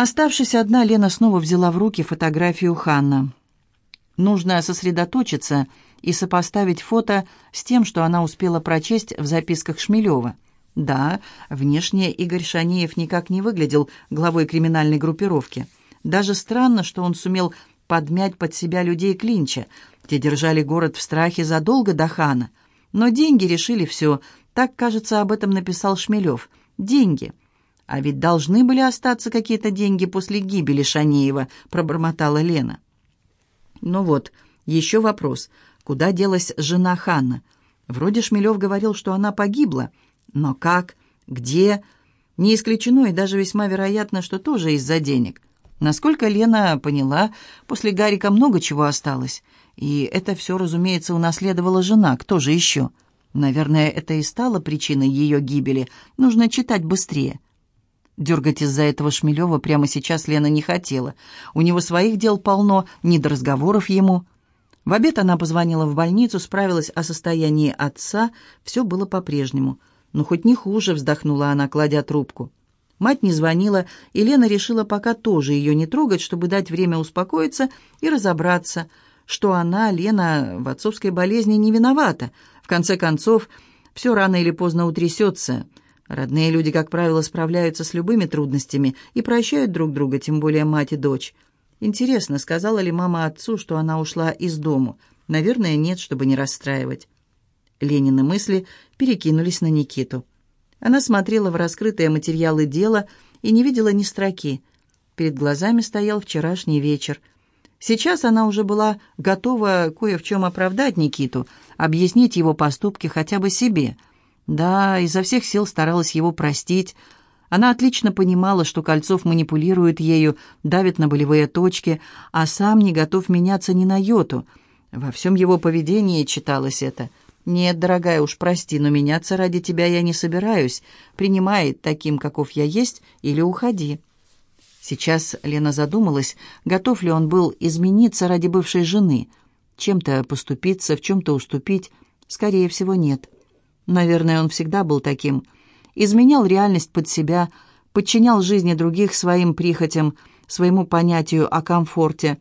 Оставшись одна, Лена снова взяла в руки фотографию Ханна. Нужно сосредоточиться и сопоставить фото с тем, что она успела прочесть в записках Шмелева. Да, внешне Игорь Шанеев никак не выглядел главой криминальной группировки. Даже странно, что он сумел подмять под себя людей Клинча. Те держали город в страхе задолго до хана. Но деньги решили все. Так, кажется, об этом написал Шмелев. «Деньги». «А ведь должны были остаться какие-то деньги после гибели Шанеева», — пробормотала Лена. «Ну вот, еще вопрос. Куда делась жена Ханна? Вроде Шмелев говорил, что она погибла. Но как? Где? Не исключено и даже весьма вероятно, что тоже из-за денег. Насколько Лена поняла, после Гарика много чего осталось. И это все, разумеется, унаследовала жена. Кто же еще?» Наверное, это и стало причиной ее гибели. Нужно читать быстрее. Дергать из-за этого Шмелева прямо сейчас Лена не хотела. У него своих дел полно, не до разговоров ему. В обед она позвонила в больницу, справилась о состоянии отца, все было по-прежнему. но хоть не хуже», — вздохнула она, кладя трубку. Мать не звонила, и Лена решила пока тоже ее не трогать, чтобы дать время успокоиться и разобраться, что она, Лена, в отцовской болезни не виновата. В конце концов, все рано или поздно утрясется — Родные люди, как правило, справляются с любыми трудностями и прощают друг друга, тем более мать и дочь. Интересно, сказала ли мама отцу, что она ушла из дому? Наверное, нет, чтобы не расстраивать. Ленины мысли перекинулись на Никиту. Она смотрела в раскрытые материалы дела и не видела ни строки. Перед глазами стоял вчерашний вечер. Сейчас она уже была готова кое в чем оправдать Никиту, объяснить его поступки хотя бы себе – да, изо всех сил старалась его простить. Она отлично понимала, что Кольцов манипулирует ею, давит на болевые точки, а сам не готов меняться ни на йоту. Во всем его поведении читалось это. «Нет, дорогая, уж прости, но меняться ради тебя я не собираюсь. Принимай таким, каков я есть, или уходи». Сейчас Лена задумалась, готов ли он был измениться ради бывшей жены. Чем-то поступиться, в чем-то уступить, скорее всего, нет. Наверное, он всегда был таким. Изменял реальность под себя, подчинял жизни других своим прихотям, своему понятию о комфорте.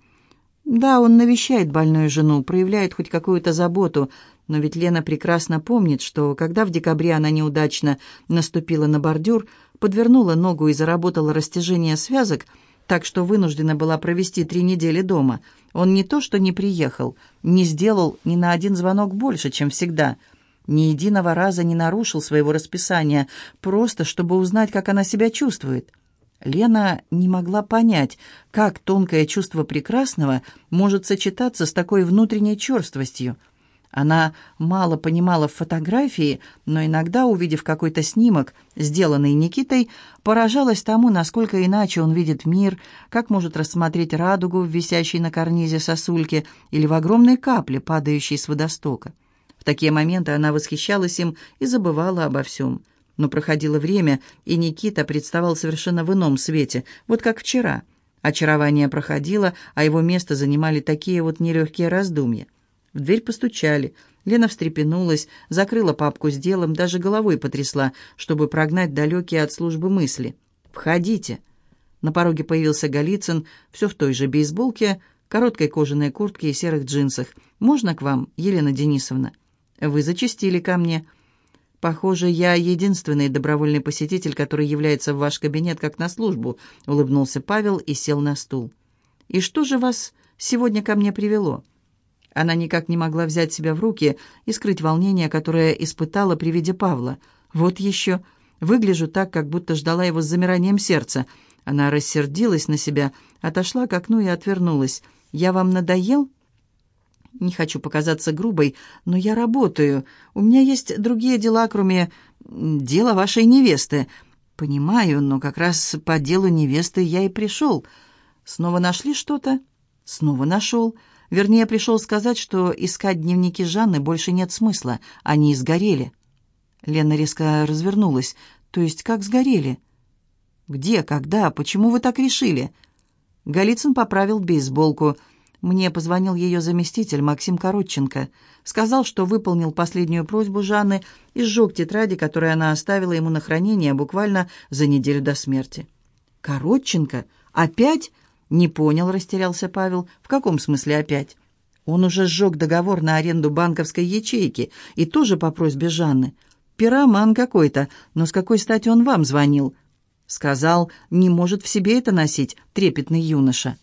Да, он навещает больную жену, проявляет хоть какую-то заботу, но ведь Лена прекрасно помнит, что когда в декабре она неудачно наступила на бордюр, подвернула ногу и заработала растяжение связок, так что вынуждена была провести три недели дома. Он не то что не приехал, не сделал ни на один звонок больше, чем всегда – ни единого раза не нарушил своего расписания, просто чтобы узнать, как она себя чувствует. Лена не могла понять, как тонкое чувство прекрасного может сочетаться с такой внутренней черствостью. Она мало понимала в фотографии, но иногда, увидев какой-то снимок, сделанный Никитой, поражалась тому, насколько иначе он видит мир, как может рассмотреть радугу, в висящей на карнизе сосульке или в огромной капле, падающей с водостока такие моменты она восхищалась им и забывала обо всем. Но проходило время, и Никита представал совершенно в ином свете, вот как вчера. Очарование проходило, а его место занимали такие вот нелегкие раздумья. В дверь постучали. Лена встрепенулась, закрыла папку с делом, даже головой потрясла, чтобы прогнать далекие от службы мысли. «Входите!» На пороге появился Голицын, все в той же бейсболке, короткой кожаной куртке и серых джинсах. «Можно к вам, Елена Денисовна?» Вы зачастили ко мне. Похоже, я единственный добровольный посетитель, который является в ваш кабинет как на службу, улыбнулся Павел и сел на стул. И что же вас сегодня ко мне привело? Она никак не могла взять себя в руки и скрыть волнение, которое испытала при виде Павла. Вот еще выгляжу так, как будто ждала его с замиранием сердца. Она рассердилась на себя, отошла к окну и отвернулась. Я вам надоел? Не хочу показаться грубой, но я работаю. У меня есть другие дела, кроме дела вашей невесты. Понимаю, но как раз по делу невесты я и пришел. Снова нашли что-то? Снова нашел. Вернее, пришел сказать, что искать дневники Жанны больше нет смысла. Они сгорели. Лена резко развернулась. То есть как сгорели? Где, когда, почему вы так решили? Голицын поправил бейсболку. «Голицын» Мне позвонил ее заместитель Максим Коротченко. Сказал, что выполнил последнюю просьбу Жанны и сжег тетради, которые она оставила ему на хранение буквально за неделю до смерти. «Коротченко? Опять?» «Не понял», — растерялся Павел. «В каком смысле опять?» Он уже сжег договор на аренду банковской ячейки и тоже по просьбе Жанны. «Пироман какой-то, но с какой стати он вам звонил?» Сказал, не может в себе это носить, трепетный юноша.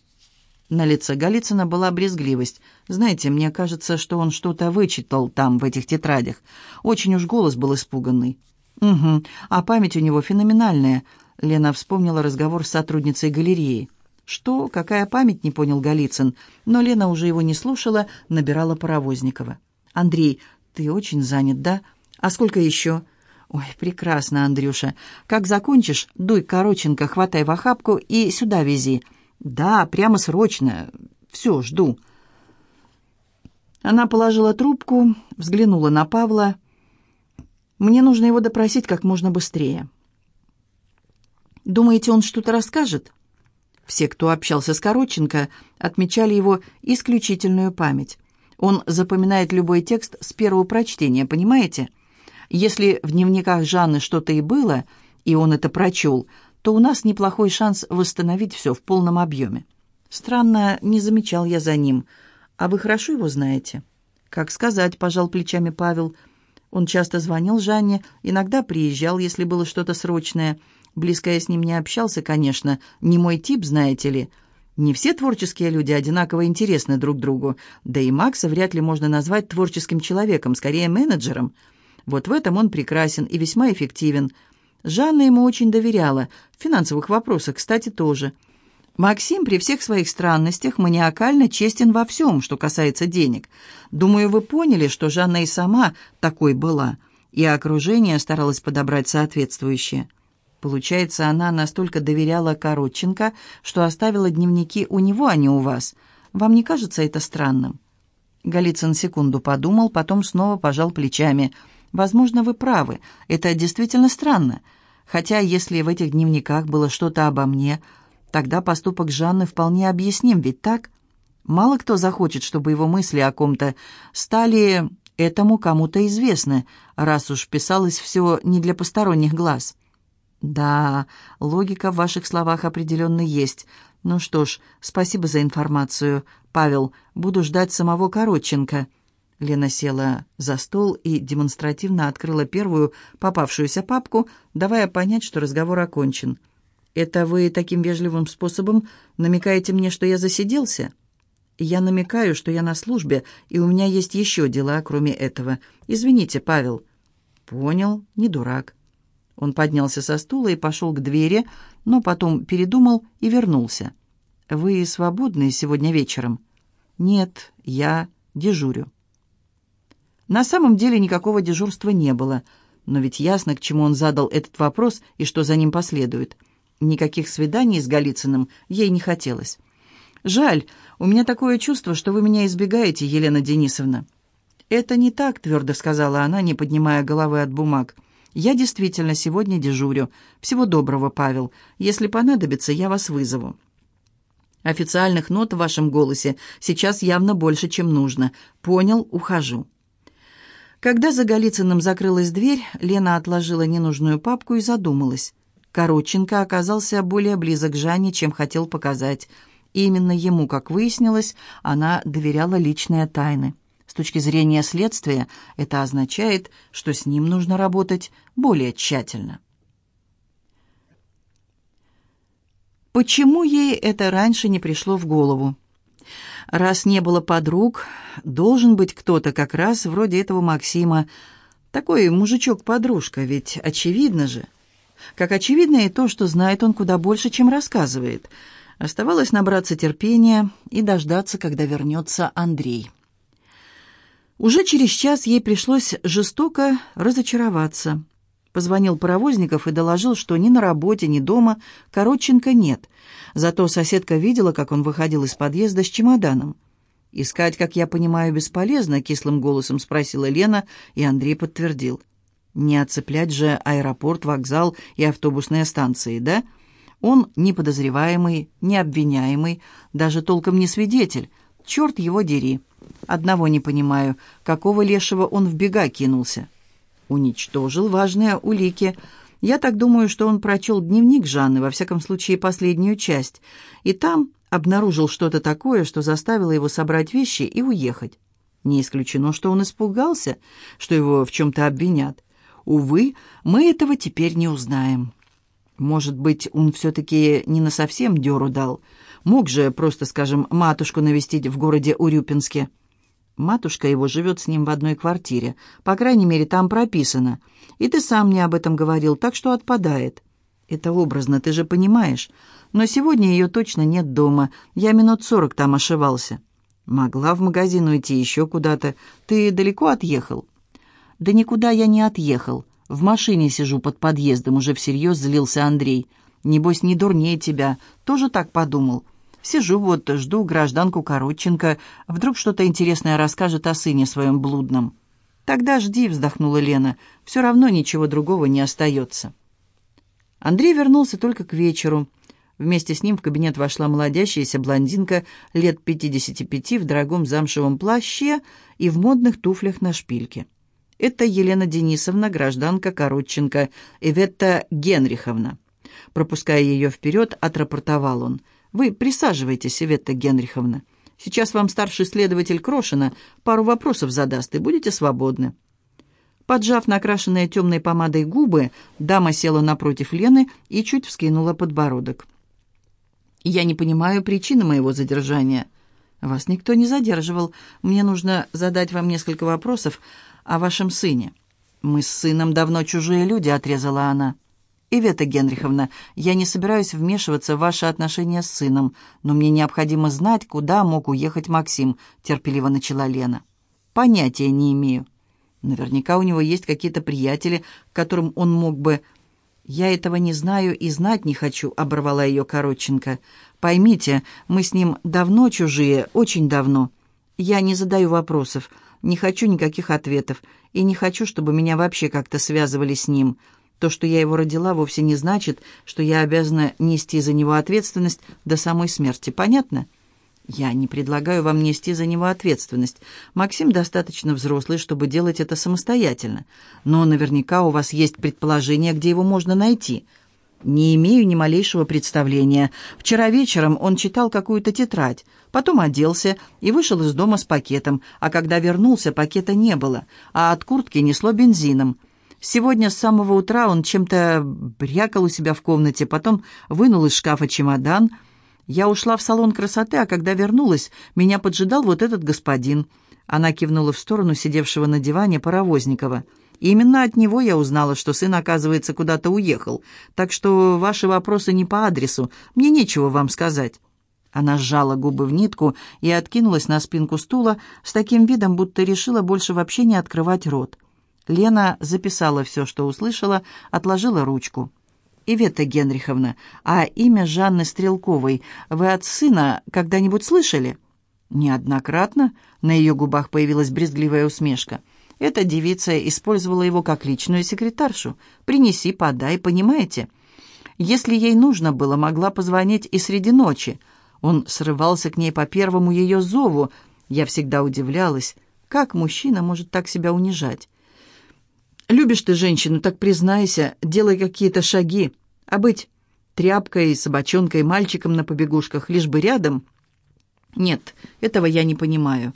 На лице Голицына была брезгливость. «Знаете, мне кажется, что он что-то вычитал там, в этих тетрадях. Очень уж голос был испуганный». «Угу, а память у него феноменальная», — Лена вспомнила разговор с сотрудницей галереи. «Что? Какая память?» — не понял Голицын. Но Лена уже его не слушала, набирала Паровозникова. «Андрей, ты очень занят, да? А сколько еще?» «Ой, прекрасно, Андрюша. Как закончишь, дуй Короченко, хватай в охапку и сюда вези. «Да, прямо срочно. Все, жду». Она положила трубку, взглянула на Павла. «Мне нужно его допросить как можно быстрее». «Думаете, он что-то расскажет?» Все, кто общался с Короченко, отмечали его исключительную память. Он запоминает любой текст с первого прочтения, понимаете? Если в дневниках Жанны что-то и было, и он это прочел – то у нас неплохой шанс восстановить все в полном объеме. Странно, не замечал я за ним. А вы хорошо его знаете? Как сказать, пожал плечами Павел. Он часто звонил Жанне, иногда приезжал, если было что-то срочное. Близко я с ним не общался, конечно, не мой тип, знаете ли. Не все творческие люди одинаково интересны друг другу, да и Макса вряд ли можно назвать творческим человеком, скорее менеджером. Вот в этом он прекрасен и весьма эффективен. Жанна ему очень доверяла, в финансовых вопросах, кстати, тоже. Максим при всех своих странностях маниакально честен во всем, что касается денег. Думаю, вы поняли, что Жанна и сама такой была, и окружение старалось подобрать соответствующее. Получается, она настолько доверяла Коротченко, что оставила дневники у него, а не у вас. Вам не кажется это странным? Голицын секунду подумал, потом снова пожал плечами. «Возможно, вы правы. Это действительно странно. Хотя, если в этих дневниках было что-то обо мне, тогда поступок Жанны вполне объясним, ведь так? Мало кто захочет, чтобы его мысли о ком-то стали этому кому-то известны, раз уж писалось все не для посторонних глаз. Да, логика в ваших словах определенно есть. Ну что ж, спасибо за информацию, Павел. Буду ждать самого Короченко. Лена села за стол и демонстративно открыла первую попавшуюся папку, давая понять, что разговор окончен. «Это вы таким вежливым способом намекаете мне, что я засиделся?» «Я намекаю, что я на службе, и у меня есть еще дела, кроме этого. Извините, Павел». «Понял, не дурак». Он поднялся со стула и пошел к двери, но потом передумал и вернулся. «Вы свободны сегодня вечером?» «Нет, я дежурю». На самом деле никакого дежурства не было, но ведь ясно, к чему он задал этот вопрос и что за ним последует. Никаких свиданий с Голицыным ей не хотелось. «Жаль, у меня такое чувство, что вы меня избегаете, Елена Денисовна». «Это не так», — твердо сказала она, не поднимая головы от бумаг. «Я действительно сегодня дежурю. Всего доброго, Павел. Если понадобится, я вас вызову». «Официальных нот в вашем голосе сейчас явно больше, чем нужно. Понял, ухожу». Когда за Голицыным закрылась дверь, Лена отложила ненужную папку и задумалась. Короченко оказался более близок к Жанне, чем хотел показать. И именно ему, как выяснилось, она доверяла личные тайны. С точки зрения следствия, это означает, что с ним нужно работать более тщательно. Почему ей это раньше не пришло в голову? Раз не было подруг, должен быть кто-то как раз вроде этого Максима. Такой мужичок-подружка, ведь очевидно же. Как очевидно и то, что знает он куда больше, чем рассказывает. Оставалось набраться терпения и дождаться, когда вернется Андрей. Уже через час ей пришлось жестоко разочароваться – позвонил Паровозников и доложил, что ни на работе, ни дома Коротченко нет. Зато соседка видела, как он выходил из подъезда с чемоданом. «Искать, как я понимаю, бесполезно», — кислым голосом спросила Лена, и Андрей подтвердил. «Не оцеплять же аэропорт, вокзал и автобусные станции, да? Он не подозреваемый, не обвиняемый, даже толком не свидетель. Черт его дери. Одного не понимаю, какого лешего он в бега кинулся» уничтожил важные улики. Я так думаю, что он прочел дневник Жанны, во всяком случае последнюю часть, и там обнаружил что-то такое, что заставило его собрать вещи и уехать. Не исключено, что он испугался, что его в чем-то обвинят. Увы, мы этого теперь не узнаем. Может быть, он все-таки не на совсем деру дал. Мог же просто, скажем, матушку навестить в городе Урюпинске. Матушка его живет с ним в одной квартире. По крайней мере, там прописано. И ты сам мне об этом говорил, так что отпадает. Это образно, ты же понимаешь. Но сегодня ее точно нет дома. Я минут сорок там ошивался. Могла в магазин уйти еще куда-то. Ты далеко отъехал? Да никуда я не отъехал. В машине сижу под подъездом, уже всерьез злился Андрей. Небось, не дурнее тебя. Тоже так подумал. Сижу вот, жду гражданку Коротченко. Вдруг что-то интересное расскажет о сыне своем блудном». «Тогда жди», — вздохнула Лена. «Все равно ничего другого не остается». Андрей вернулся только к вечеру. Вместе с ним в кабинет вошла молодящаяся блондинка лет 55 в дорогом замшевом плаще и в модных туфлях на шпильке. Это Елена Денисовна, гражданка Коротченко, Иветта Генриховна. Пропуская ее вперед, отрапортовал он — вы присаживайтесь, Иветта Генриховна. Сейчас вам старший следователь Крошина пару вопросов задаст, и будете свободны». Поджав накрашенные темной помадой губы, дама села напротив Лены и чуть вскинула подбородок. «Я не понимаю причины моего задержания». «Вас никто не задерживал. Мне нужно задать вам несколько вопросов о вашем сыне». «Мы с сыном давно чужие люди», — отрезала она. «Ивета Генриховна, я не собираюсь вмешиваться в ваши отношения с сыном, но мне необходимо знать, куда мог уехать Максим», — терпеливо начала Лена. «Понятия не имею. Наверняка у него есть какие-то приятели, которым он мог бы...» «Я этого не знаю и знать не хочу», — оборвала ее Коротченко. «Поймите, мы с ним давно чужие, очень давно. Я не задаю вопросов, не хочу никаких ответов, и не хочу, чтобы меня вообще как-то связывали с ним. То, что я его родила, вовсе не значит, что я обязана нести за него ответственность до самой смерти. Понятно? Я не предлагаю вам нести за него ответственность. Максим достаточно взрослый, чтобы делать это самостоятельно. Но наверняка у вас есть предположение, где его можно найти. Не имею ни малейшего представления. Вчера вечером он читал какую-то тетрадь, потом оделся и вышел из дома с пакетом, а когда вернулся, пакета не было, а от куртки несло бензином. Сегодня с самого утра он чем-то брякал у себя в комнате, потом вынул из шкафа чемодан. Я ушла в салон красоты, а когда вернулась, меня поджидал вот этот господин. Она кивнула в сторону сидевшего на диване Паровозникова. «Именно от него я узнала, что сын, оказывается, куда-то уехал. Так что ваши вопросы не по адресу. Мне нечего вам сказать». Она сжала губы в нитку и откинулась на спинку стула с таким видом, будто решила больше вообще не открывать рот. Лена записала все, что услышала, отложила ручку. «Ивета Генриховна, а имя Жанны Стрелковой вы от сына когда-нибудь слышали?» Неоднократно на ее губах появилась брезгливая усмешка. Эта девица использовала его как личную секретаршу. «Принеси, подай, понимаете?» Если ей нужно было, могла позвонить и среди ночи. Он срывался к ней по первому ее зову. Я всегда удивлялась, как мужчина может так себя унижать. Любишь ты женщину, так признайся, делай какие-то шаги. А быть тряпкой, собачонкой, мальчиком на побегушках, лишь бы рядом? Нет, этого я не понимаю.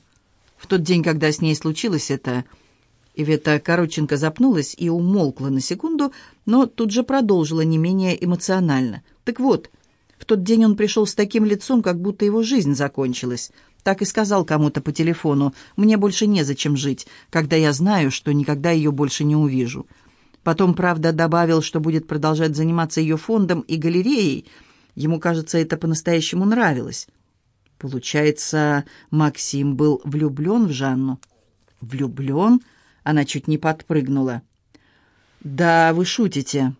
В тот день, когда с ней случилось это... Ивета Короченко запнулась и умолкла на секунду, но тут же продолжила не менее эмоционально. «Так вот, в тот день он пришел с таким лицом, как будто его жизнь закончилась так и сказал кому-то по телефону, «Мне больше незачем жить, когда я знаю, что никогда ее больше не увижу». Потом, правда, добавил, что будет продолжать заниматься ее фондом и галереей. Ему, кажется, это по-настоящему нравилось. Получается, Максим был влюблен в Жанну? Влюблен? Она чуть не подпрыгнула. «Да, вы шутите».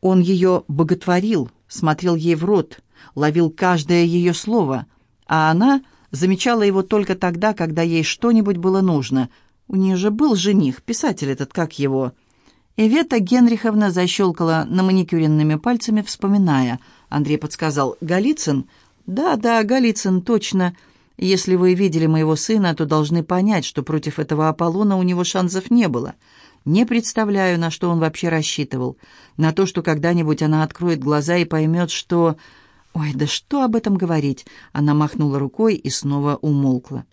Он ее боготворил, смотрел ей в рот, ловил каждое ее слово — а она замечала его только тогда, когда ей что-нибудь было нужно. У нее же был жених, писатель этот, как его. Эвета Генриховна защелкала на маникюренными пальцами, вспоминая. Андрей подсказал «Голицын?» «Да, да, Голицын, точно. Если вы видели моего сына, то должны понять, что против этого Аполлона у него шансов не было». Не представляю, на что он вообще рассчитывал. На то, что когда-нибудь она откроет глаза и поймет, что... «Ой, да что об этом говорить?» Она махнула рукой и снова умолкла.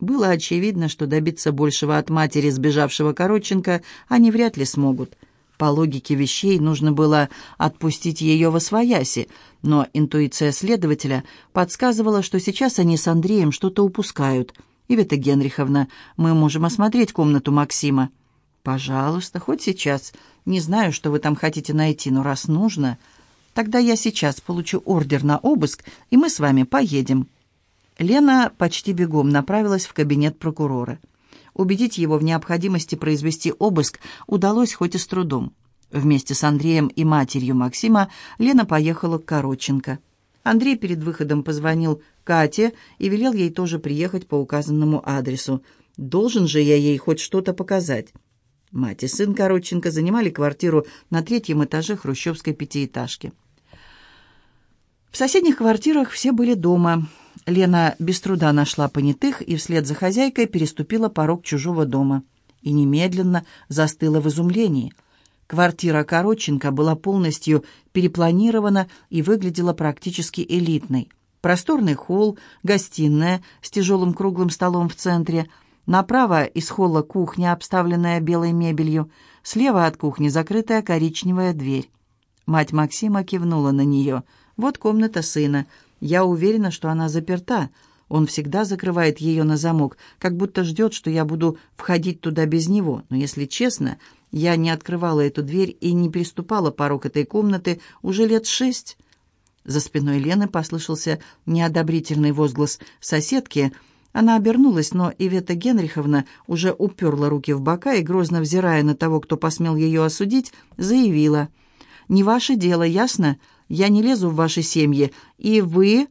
Было очевидно, что добиться большего от матери сбежавшего Короченко они вряд ли смогут. По логике вещей нужно было отпустить ее во свояси, но интуиция следователя подсказывала, что сейчас они с Андреем что-то упускают. «Ивета Генриховна, мы можем осмотреть комнату Максима». «Пожалуйста, хоть сейчас. Не знаю, что вы там хотите найти, но раз нужно...» Тогда я сейчас получу ордер на обыск, и мы с вами поедем». Лена почти бегом направилась в кабинет прокурора. Убедить его в необходимости произвести обыск удалось хоть и с трудом. Вместе с Андреем и матерью Максима Лена поехала к Короченко. Андрей перед выходом позвонил Кате и велел ей тоже приехать по указанному адресу. «Должен же я ей хоть что-то показать». Мать и сын Короченко занимали квартиру на третьем этаже хрущевской пятиэтажки. В соседних квартирах все были дома. Лена без труда нашла понятых и вслед за хозяйкой переступила порог чужого дома. И немедленно застыла в изумлении. Квартира Короченко была полностью перепланирована и выглядела практически элитной. Просторный холл, гостиная с тяжелым круглым столом в центре – Направо из холла кухня, обставленная белой мебелью. Слева от кухни закрытая коричневая дверь. Мать Максима кивнула на нее – вот комната сына. Я уверена, что она заперта. Он всегда закрывает ее на замок, как будто ждет, что я буду входить туда без него. Но, если честно, я не открывала эту дверь и не переступала порог этой комнаты уже лет шесть. За спиной Лены послышался неодобрительный возглас соседки. Она обернулась, но Ивета Генриховна уже уперла руки в бока и, грозно взирая на того, кто посмел ее осудить, заявила. «Не ваше дело, ясно? Я не лезу в ваши семьи, и вы...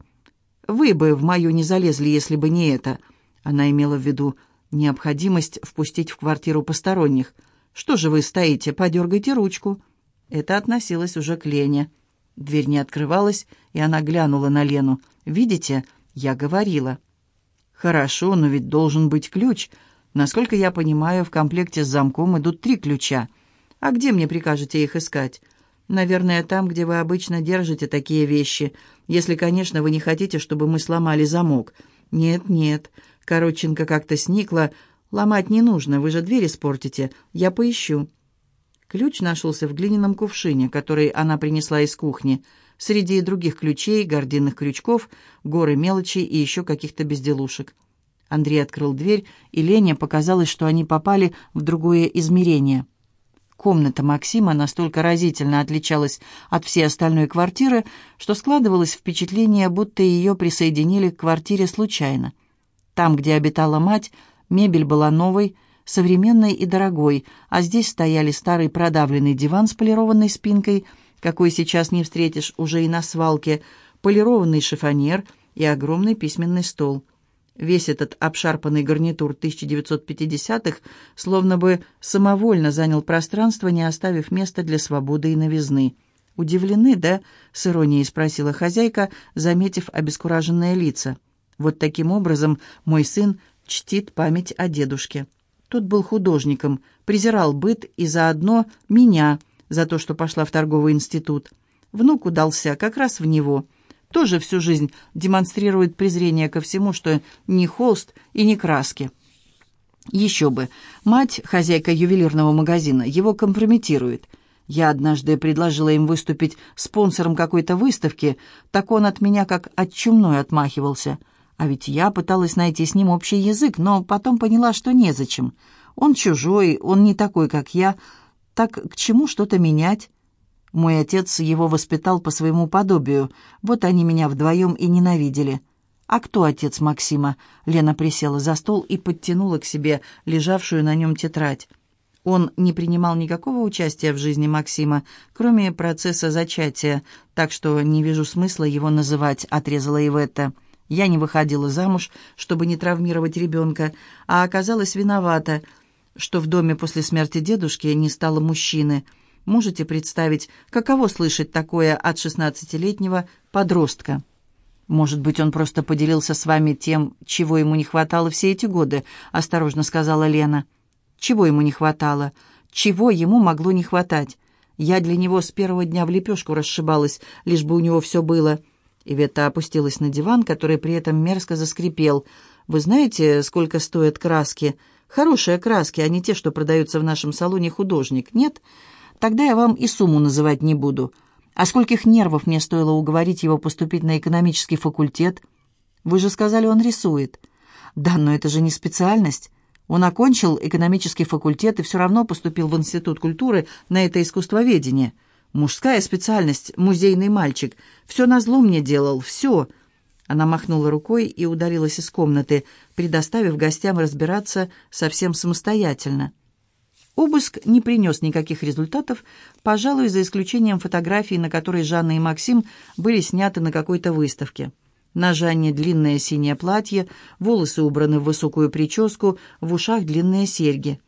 Вы бы в мою не залезли, если бы не это». Она имела в виду необходимость впустить в квартиру посторонних. «Что же вы стоите? Подергайте ручку». Это относилось уже к Лене. Дверь не открывалась, и она глянула на Лену. «Видите, я говорила». «Хорошо, но ведь должен быть ключ. Насколько я понимаю, в комплекте с замком идут три ключа. А где мне прикажете их искать?» Наверное, там, где вы обычно держите такие вещи, если, конечно, вы не хотите, чтобы мы сломали замок. Нет, нет. Коротченко как-то сникла. Ломать не нужно, вы же дверь испортите. Я поищу. Ключ нашелся в глиняном кувшине, который она принесла из кухни. Среди других ключей, гординных крючков, горы мелочи и еще каких-то безделушек. Андрей открыл дверь, и Леня показалось, что они попали в другое измерение — Комната Максима настолько разительно отличалась от всей остальной квартиры, что складывалось впечатление, будто ее присоединили к квартире случайно. Там, где обитала мать, мебель была новой, современной и дорогой, а здесь стояли старый продавленный диван с полированной спинкой, какой сейчас не встретишь уже и на свалке, полированный шифонер и огромный письменный стол. Весь этот обшарпанный гарнитур 1950-х словно бы самовольно занял пространство, не оставив места для свободы и новизны. «Удивлены, да?» — с иронией спросила хозяйка, заметив обескураженные лица. «Вот таким образом мой сын чтит память о дедушке. Тот был художником, презирал быт и заодно меня за то, что пошла в торговый институт. Внук удался как раз в него» тоже всю жизнь демонстрирует презрение ко всему, что не холст и не краски. Еще бы, мать, хозяйка ювелирного магазина, его компрометирует. Я однажды предложила им выступить спонсором какой-то выставки, так он от меня как от чумной отмахивался. А ведь я пыталась найти с ним общий язык, но потом поняла, что незачем. Он чужой, он не такой, как я, так к чему что-то менять? Мой отец его воспитал по своему подобию. Вот они меня вдвоем и ненавидели. «А кто отец Максима?» Лена присела за стол и подтянула к себе лежавшую на нем тетрадь. Он не принимал никакого участия в жизни Максима, кроме процесса зачатия, так что не вижу смысла его называть, отрезала Иветта. Я не выходила замуж, чтобы не травмировать ребенка, а оказалась виновата, что в доме после смерти дедушки не стало мужчины – Можете представить, каково слышать такое от 16-летнего подростка? «Может быть, он просто поделился с вами тем, чего ему не хватало все эти годы», — осторожно сказала Лена. «Чего ему не хватало? Чего ему могло не хватать? Я для него с первого дня в лепешку расшибалась, лишь бы у него все было». Ивета опустилась на диван, который при этом мерзко заскрипел. «Вы знаете, сколько стоят краски? Хорошие краски, а не те, что продаются в нашем салоне художник, нет?» Тогда я вам и сумму называть не буду. А скольких нервов мне стоило уговорить его поступить на экономический факультет? Вы же сказали, он рисует. Да, но это же не специальность. Он окончил экономический факультет и все равно поступил в Институт культуры на это искусствоведение. Мужская специальность, музейный мальчик. Все назло мне делал, все. Она махнула рукой и удалилась из комнаты, предоставив гостям разбираться совсем самостоятельно. Обыск не принес никаких результатов, пожалуй, за исключением фотографий, на которой Жанна и Максим были сняты на какой-то выставке. На Жанне длинное синее платье, волосы убраны в высокую прическу, в ушах длинные серьги.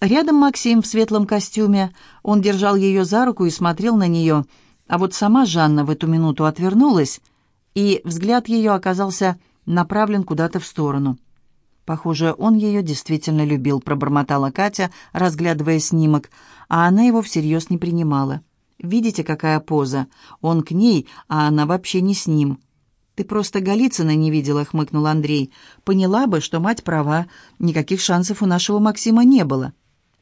Рядом Максим в светлом костюме. Он держал ее за руку и смотрел на нее. А вот сама Жанна в эту минуту отвернулась, и взгляд ее оказался направлен куда-то в сторону. «Похоже, он ее действительно любил», — пробормотала Катя, разглядывая снимок, а она его всерьез не принимала. «Видите, какая поза? Он к ней, а она вообще не с ним». «Ты просто Голицына не видела», — хмыкнул Андрей. «Поняла бы, что мать права. Никаких шансов у нашего Максима не было».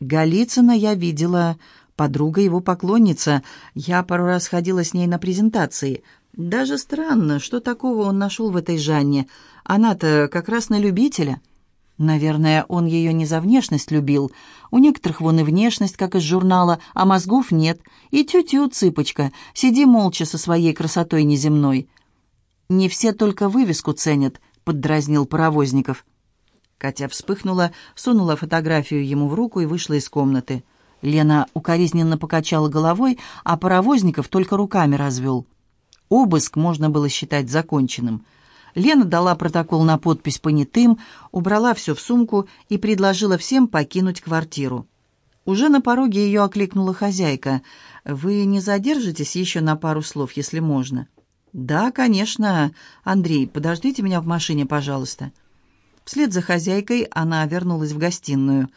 «Голицына я видела. Подруга его поклонница. Я пару раз ходила с ней на презентации. Даже странно, что такого он нашел в этой Жанне. Она-то как раз на любителя. Наверное, он ее не за внешность любил. У некоторых вон и внешность, как из журнала, а мозгов нет. И тю-тю, цыпочка, сиди молча со своей красотой неземной. «Не все только вывеску ценят», — поддразнил Паровозников. Катя вспыхнула, сунула фотографию ему в руку и вышла из комнаты. Лена укоризненно покачала головой, а Паровозников только руками развел. Обыск можно было считать законченным — Лена дала протокол на подпись понятым, убрала все в сумку и предложила всем покинуть квартиру. Уже на пороге ее окликнула хозяйка. «Вы не задержитесь еще на пару слов, если можно?» «Да, конечно. Андрей, подождите меня в машине, пожалуйста». Вслед за хозяйкой она вернулась в гостиную.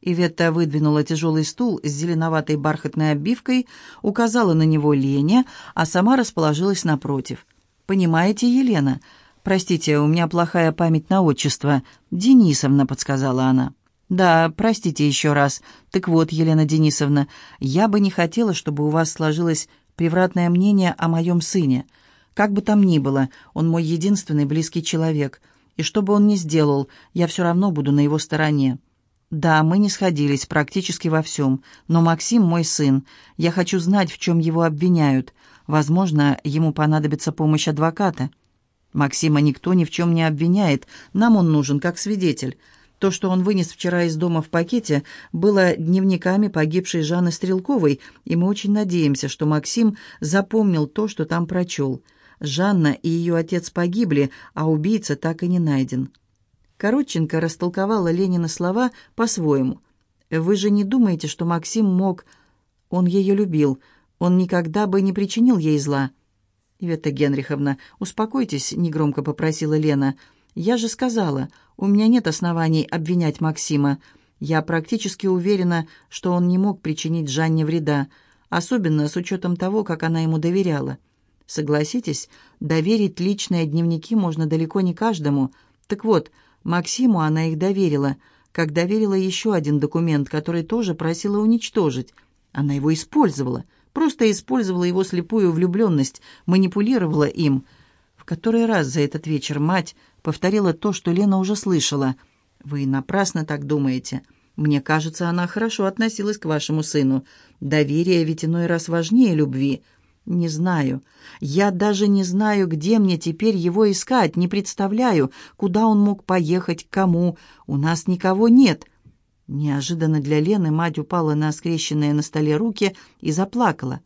Иветта выдвинула тяжелый стул с зеленоватой бархатной обивкой, указала на него Лене, а сама расположилась напротив. «Понимаете, Елена, — «Простите, у меня плохая память на отчество. Денисовна», — подсказала она. «Да, простите еще раз. Так вот, Елена Денисовна, я бы не хотела, чтобы у вас сложилось превратное мнение о моем сыне. Как бы там ни было, он мой единственный близкий человек. И что бы он ни сделал, я все равно буду на его стороне. Да, мы не сходились практически во всем, но Максим мой сын. Я хочу знать, в чем его обвиняют. Возможно, ему понадобится помощь адвоката». Максима никто ни в чем не обвиняет, нам он нужен как свидетель. То, что он вынес вчера из дома в пакете, было дневниками погибшей Жанны Стрелковой, и мы очень надеемся, что Максим запомнил то, что там прочел. Жанна и ее отец погибли, а убийца так и не найден. Коротченко растолковала Ленина слова по-своему. «Вы же не думаете, что Максим мог...» «Он ее любил. Он никогда бы не причинил ей зла». «Иветта Генриховна, успокойтесь», — негромко попросила Лена. «Я же сказала, у меня нет оснований обвинять Максима. Я практически уверена, что он не мог причинить Жанне вреда, особенно с учетом того, как она ему доверяла. Согласитесь, доверить личные дневники можно далеко не каждому. Так вот, Максиму она их доверила, как доверила еще один документ, который тоже просила уничтожить. Она его использовала» просто использовала его слепую влюбленность, манипулировала им. В который раз за этот вечер мать повторила то, что Лена уже слышала. «Вы напрасно так думаете. Мне кажется, она хорошо относилась к вашему сыну. Доверие ведь иной раз важнее любви». «Не знаю. Я даже не знаю, где мне теперь его искать, не представляю, куда он мог поехать, кому. У нас никого нет. Неожиданно для Лены мать упала на скрещенные на столе руки и заплакала.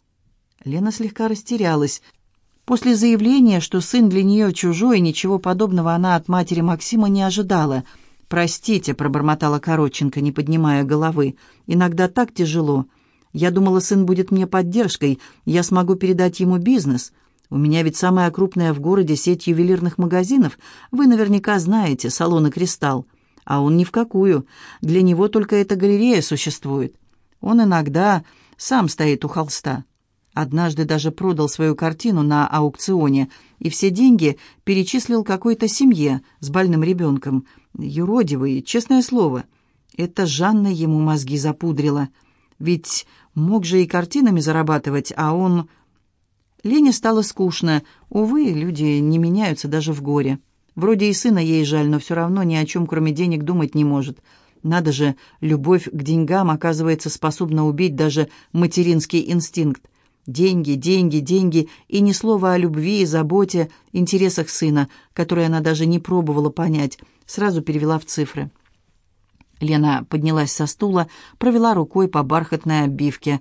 Лена слегка растерялась. После заявления, что сын для нее чужой, ничего подобного она от матери Максима не ожидала. «Простите», — пробормотала Короченко, не поднимая головы, — «иногда так тяжело. Я думала, сын будет мне поддержкой, я смогу передать ему бизнес. У меня ведь самая крупная в городе сеть ювелирных магазинов. Вы наверняка знаете, салоны «Кристалл» а он ни в какую. Для него только эта галерея существует. Он иногда сам стоит у холста. Однажды даже продал свою картину на аукционе, и все деньги перечислил какой-то семье с больным ребенком. Юродивый, честное слово. Это Жанна ему мозги запудрила. Ведь мог же и картинами зарабатывать, а он... Лене стало скучно. Увы, люди не меняются даже в горе. Вроде и сына ей жаль, но все равно ни о чем, кроме денег, думать не может. Надо же, любовь к деньгам, оказывается, способна убить даже материнский инстинкт. Деньги, деньги, деньги, и ни слова о любви и заботе, интересах сына, которые она даже не пробовала понять, сразу перевела в цифры. Лена поднялась со стула, провела рукой по бархатной обивке.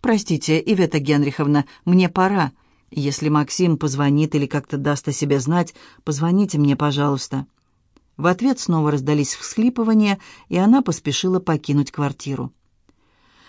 «Простите, Ивета Генриховна, мне пора». Если Максим позвонит или как-то даст о себе знать, позвоните мне, пожалуйста». В ответ снова раздались всхлипывания, и она поспешила покинуть квартиру.